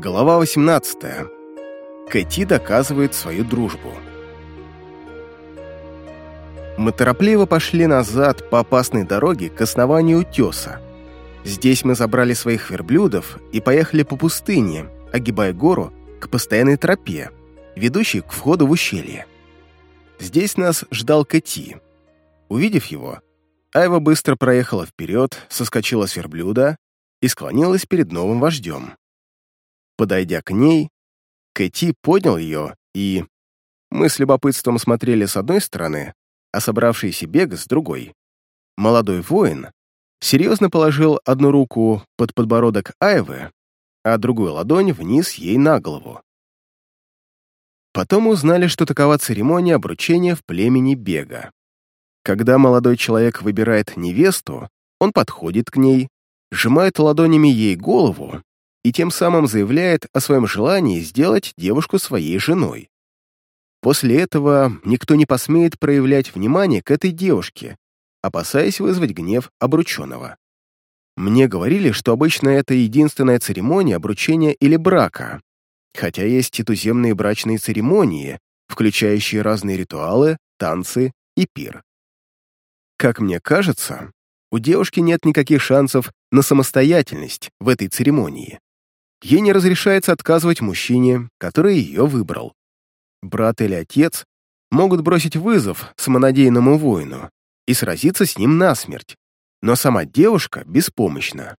Глава 18. Кэти доказывает свою дружбу. Мы торопливо пошли назад по опасной дороге к основанию утеса. Здесь мы забрали своих верблюдов и поехали по пустыне, огибая гору к постоянной тропе, ведущей к входу в ущелье. Здесь нас ждал Кэти. Увидев его, Айва быстро проехала вперед, соскочила с верблюда и склонилась перед новым вождем. Подойдя к ней, Кэти поднял ее, и... Мы с любопытством смотрели с одной стороны, а собравшийся бег с другой. Молодой воин серьезно положил одну руку под подбородок Айвы, а другую ладонь вниз ей на голову. Потом узнали, что такова церемония обручения в племени бега. Когда молодой человек выбирает невесту, он подходит к ней, сжимает ладонями ей голову и тем самым заявляет о своем желании сделать девушку своей женой. После этого никто не посмеет проявлять внимание к этой девушке, опасаясь вызвать гнев обрученного. Мне говорили, что обычно это единственная церемония обручения или брака, хотя есть и туземные брачные церемонии, включающие разные ритуалы, танцы и пир. Как мне кажется, у девушки нет никаких шансов на самостоятельность в этой церемонии ей не разрешается отказывать мужчине, который ее выбрал. Брат или отец могут бросить вызов самонадеянному воину и сразиться с ним насмерть, но сама девушка беспомощна.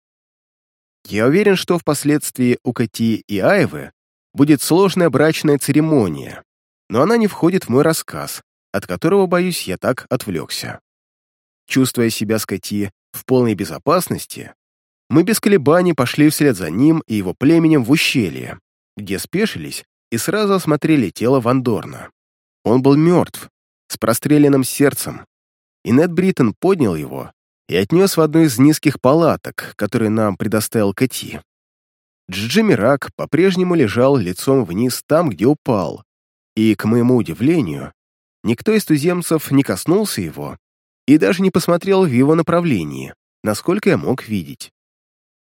Я уверен, что впоследствии у Кати и Айвы будет сложная брачная церемония, но она не входит в мой рассказ, от которого, боюсь, я так отвлекся. Чувствуя себя с Кати в полной безопасности, мы без колебаний пошли вслед за ним и его племенем в ущелье, где спешились и сразу осмотрели тело Вандорна. Он был мертв, с простреленным сердцем, и Нед Бриттон поднял его и отнес в одну из низких палаток, которые нам предоставил Кати. Мирак по-прежнему лежал лицом вниз там, где упал, и, к моему удивлению, никто из туземцев не коснулся его и даже не посмотрел в его направлении, насколько я мог видеть.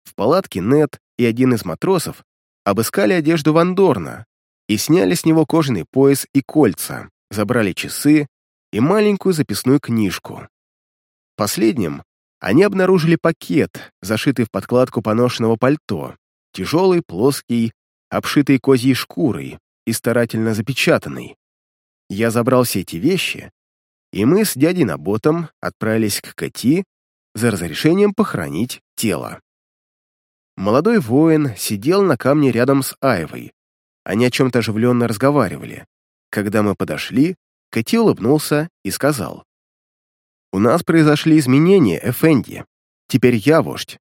В палатке Нет и один из матросов обыскали одежду Вандорна и сняли с него кожаный пояс и кольца, забрали часы и маленькую записную книжку. Последним они обнаружили пакет, зашитый в подкладку поношенного пальто, тяжелый, плоский, обшитый козьей шкурой и старательно запечатанный. Я забрал все эти вещи, и мы с дядей Наботом отправились к Кати за разрешением похоронить тело. Молодой воин сидел на камне рядом с Айвой. Они о чем-то оживленно разговаривали. Когда мы подошли, Кэти улыбнулся и сказал. «У нас произошли изменения, Эфенди. Теперь я вождь».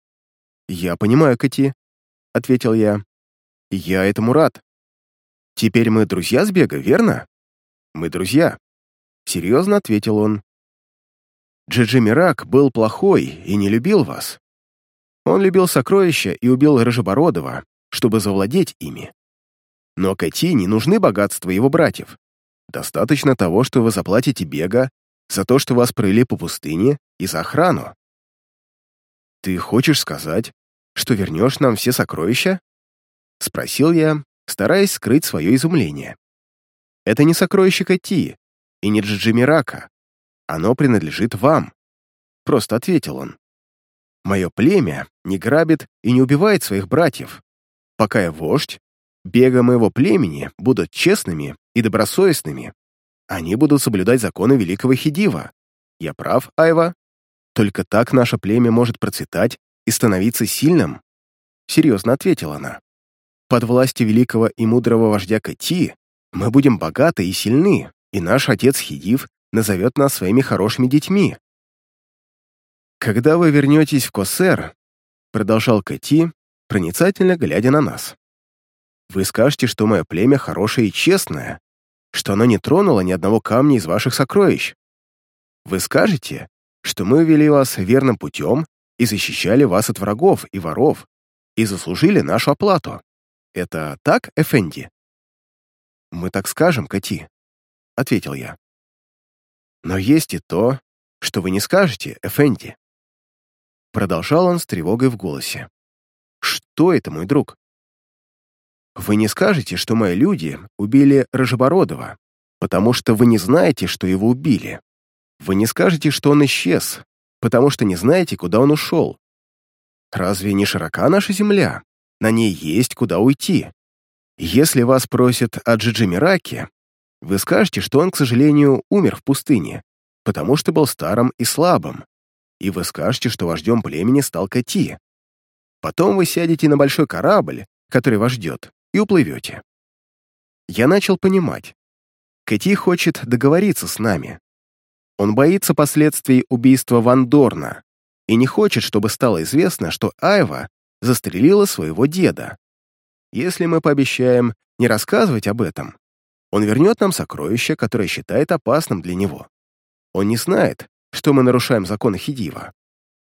«Я понимаю, Кэти», — ответил я. «Я этому рад. Теперь мы друзья с Бега, верно?» «Мы друзья», — серьезно ответил он. Джиджи Мирак был плохой и не любил вас. Он любил сокровища и убил Рыжебородова, чтобы завладеть ими. Но Кати не нужны богатства его братьев. Достаточно того, что вы заплатите бега за то, что вас провели по пустыне и за охрану. «Ты хочешь сказать, что вернешь нам все сокровища?» — спросил я, стараясь скрыть свое изумление. «Это не сокровище Кати и не Джиджимирака. Оно принадлежит вам», — просто ответил он. Мое племя не грабит и не убивает своих братьев. Пока я вождь, бега моего племени будут честными и добросовестными. Они будут соблюдать законы великого Хидива. Я прав, Айва? Только так наше племя может процветать и становиться сильным. Серьезно ответила она. Под властью великого и мудрого вождя Кати мы будем богаты и сильны, и наш отец Хидив назовет нас своими хорошими детьми. «Когда вы вернетесь в Косер», — продолжал Кэти, проницательно глядя на нас, «вы скажете, что мое племя хорошее и честное, что оно не тронуло ни одного камня из ваших сокровищ. Вы скажете, что мы вели вас верным путем и защищали вас от врагов и воров, и заслужили нашу оплату. Это так, Эфенди?» «Мы так скажем, Кати», — ответил я. «Но есть и то, что вы не скажете, Эфенди. Продолжал он с тревогой в голосе. «Что это, мой друг?» Вы не скажете, что мои люди убили Рожебородова, потому что вы не знаете, что его убили. Вы не скажете, что он исчез, потому что не знаете, куда он ушел. Разве не широка наша земля? На ней есть куда уйти. Если вас просят о Джиджимираке, вы скажете, что он, к сожалению, умер в пустыне, потому что был старым и слабым, и вы скажете, что вождем племени стал Кати. Потом вы сядете на большой корабль, который вас ждет, и уплывете. Я начал понимать. Кати хочет договориться с нами. Он боится последствий убийства Ван Дорна и не хочет, чтобы стало известно, что Айва застрелила своего деда. Если мы пообещаем не рассказывать об этом, он вернет нам сокровище, которое считает опасным для него. Он не знает, что мы нарушаем законы Хидива.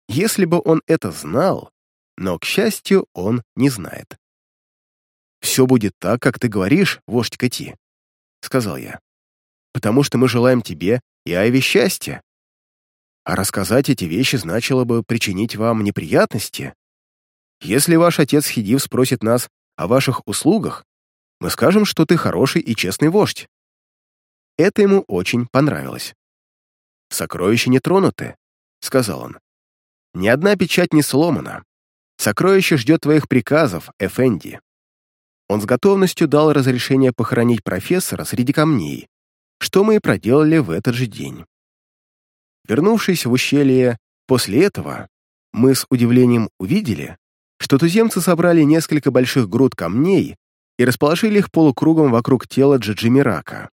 Если бы он это знал, но, к счастью, он не знает. «Все будет так, как ты говоришь, вождь Кати», — сказал я, «потому что мы желаем тебе и Айве счастья. А рассказать эти вещи значило бы причинить вам неприятности. Если ваш отец Хидив спросит нас о ваших услугах, мы скажем, что ты хороший и честный вождь». Это ему очень понравилось. «Сокровища не тронуты», — сказал он. «Ни одна печать не сломана. Сокровище ждет твоих приказов, Эфенди». Он с готовностью дал разрешение похоронить профессора среди камней, что мы и проделали в этот же день. Вернувшись в ущелье после этого, мы с удивлением увидели, что туземцы собрали несколько больших груд камней и расположили их полукругом вокруг тела Джаджимирака.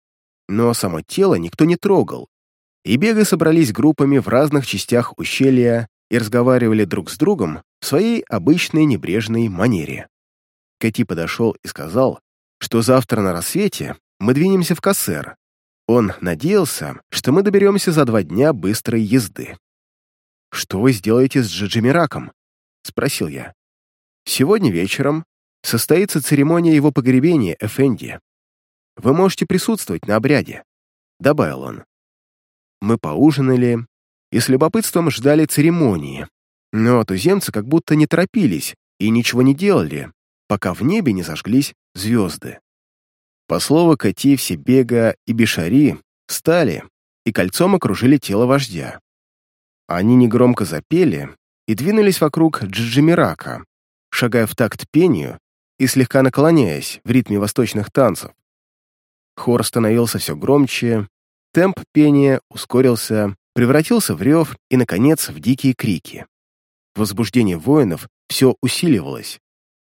Но само тело никто не трогал, и бега собрались группами в разных частях ущелья и разговаривали друг с другом в своей обычной небрежной манере. Кати подошел и сказал, что завтра на рассвете мы двинемся в Кассер. Он надеялся, что мы доберемся за два дня быстрой езды. «Что вы сделаете с Джаджимираком?» — спросил я. «Сегодня вечером состоится церемония его погребения Эфенди. Вы можете присутствовать на обряде», — добавил он. Мы поужинали и с любопытством ждали церемонии, но туземцы как будто не торопились и ничего не делали, пока в небе не зажглись звезды. По слову Кати, все Бега и Бишари встали и кольцом окружили тело вождя. Они негромко запели и двинулись вокруг Джиджимирака, шагая в такт пению и слегка наклоняясь в ритме восточных танцев. Хор становился все громче, Темп пения ускорился, превратился в рев и, наконец, в дикие крики. Возбуждение воинов все усиливалось.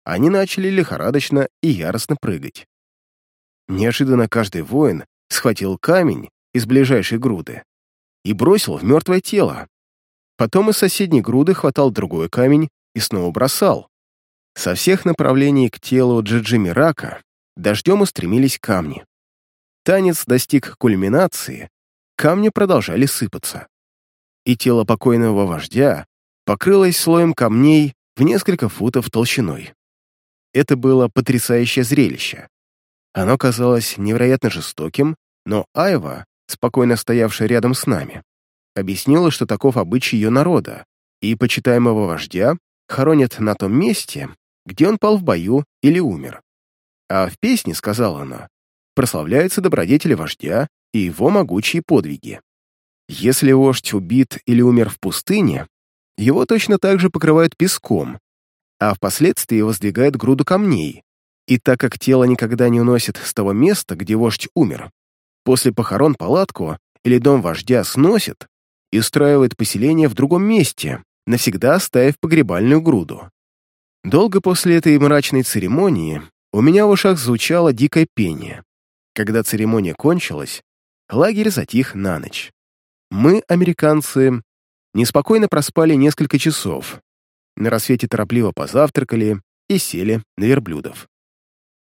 Они начали лихорадочно и яростно прыгать. Неожиданно каждый воин схватил камень из ближайшей груды и бросил в мертвое тело. Потом из соседней груды хватал другой камень и снова бросал. Со всех направлений к телу Джиджи Рака дождем устремились камни. Танец достиг кульминации, камни продолжали сыпаться. И тело покойного вождя покрылось слоем камней в несколько футов толщиной. Это было потрясающее зрелище. Оно казалось невероятно жестоким, но Айва, спокойно стоявшая рядом с нами, объяснила, что таков обычай ее народа, и почитаемого вождя хоронят на том месте, где он пал в бою или умер. А в песне, сказала она, прославляются добродетели вождя и его могучие подвиги. Если вождь убит или умер в пустыне, его точно так же покрывают песком, а впоследствии воздвигают груду камней, и так как тело никогда не уносит с того места, где вождь умер, после похорон палатку или дом вождя сносит и устраивает поселение в другом месте, навсегда оставив погребальную груду. Долго после этой мрачной церемонии у меня в ушах звучало дикое пение. Когда церемония кончилась, лагерь затих на ночь. Мы, американцы, неспокойно проспали несколько часов. На рассвете торопливо позавтракали и сели на верблюдов.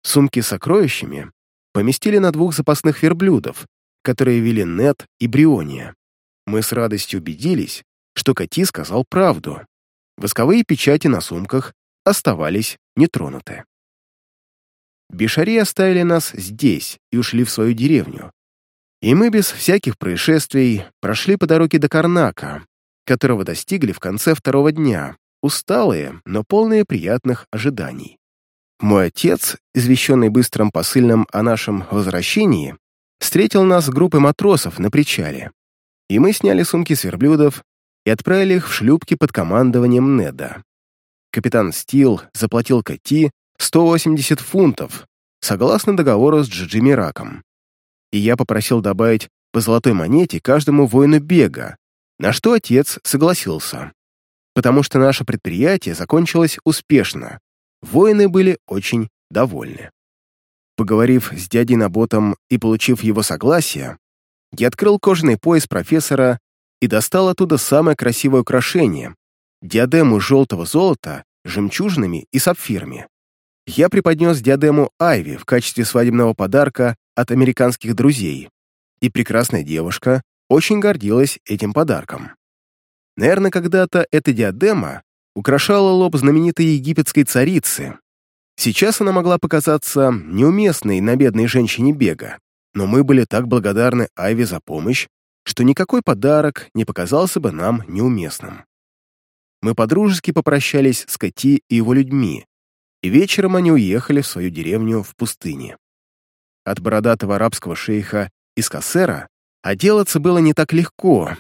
Сумки с сокровищами поместили на двух запасных верблюдов, которые вели Нет и Бриония. Мы с радостью убедились, что Кати сказал правду. Восковые печати на сумках оставались нетронуты. Бишари оставили нас здесь и ушли в свою деревню. И мы без всяких происшествий прошли по дороге до Карнака, которого достигли в конце второго дня, усталые, но полные приятных ожиданий. Мой отец, извещенный быстрым посыльным о нашем возвращении, встретил нас с группой матросов на причале, и мы сняли сумки с верблюдов и отправили их в шлюпки под командованием Неда. Капитан Стил заплатил Кати 180 фунтов, согласно договору с Джиджи Мираком. И я попросил добавить по золотой монете каждому воину бега, на что отец согласился. Потому что наше предприятие закончилось успешно. Воины были очень довольны. Поговорив с дядей Наботом и получив его согласие, я открыл кожаный пояс профессора и достал оттуда самое красивое украшение — диадему желтого золота с жемчужинами и сапфирами. Я преподнес диадему Айви в качестве свадебного подарка от американских друзей, и прекрасная девушка очень гордилась этим подарком. Наверное, когда-то эта диадема украшала лоб знаменитой египетской царицы. Сейчас она могла показаться неуместной на бедной женщине бега, но мы были так благодарны Айви за помощь, что никакой подарок не показался бы нам неуместным. Мы подружески попрощались с Кати и его людьми, и вечером они уехали в свою деревню в пустыне. От бородатого арабского шейха из Кассера отделаться было не так легко.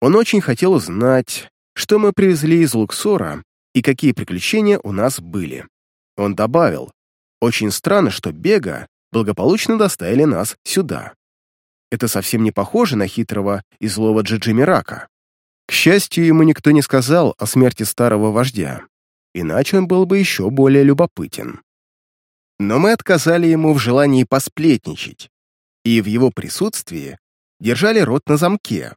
Он очень хотел узнать, что мы привезли из Луксора и какие приключения у нас были. Он добавил, очень странно, что Бега благополучно доставили нас сюда. Это совсем не похоже на хитрого и злого Джиджи Мирака. К счастью, ему никто не сказал о смерти старого вождя, иначе он был бы еще более любопытен. Но мы отказали ему в желании посплетничать, и в его присутствии держали рот на замке.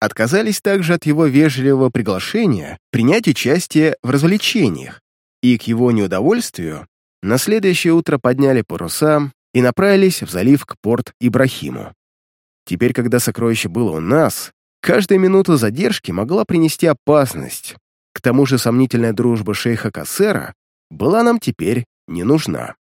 Отказались также от его вежливого приглашения принять участие в развлечениях, и к его неудовольствию на следующее утро подняли паруса и направились в залив к порт Ибрахиму. Теперь, когда сокровище было у нас, каждая минута задержки могла принести опасность. К тому же сомнительная дружба шейха Кассера была нам теперь не нужна.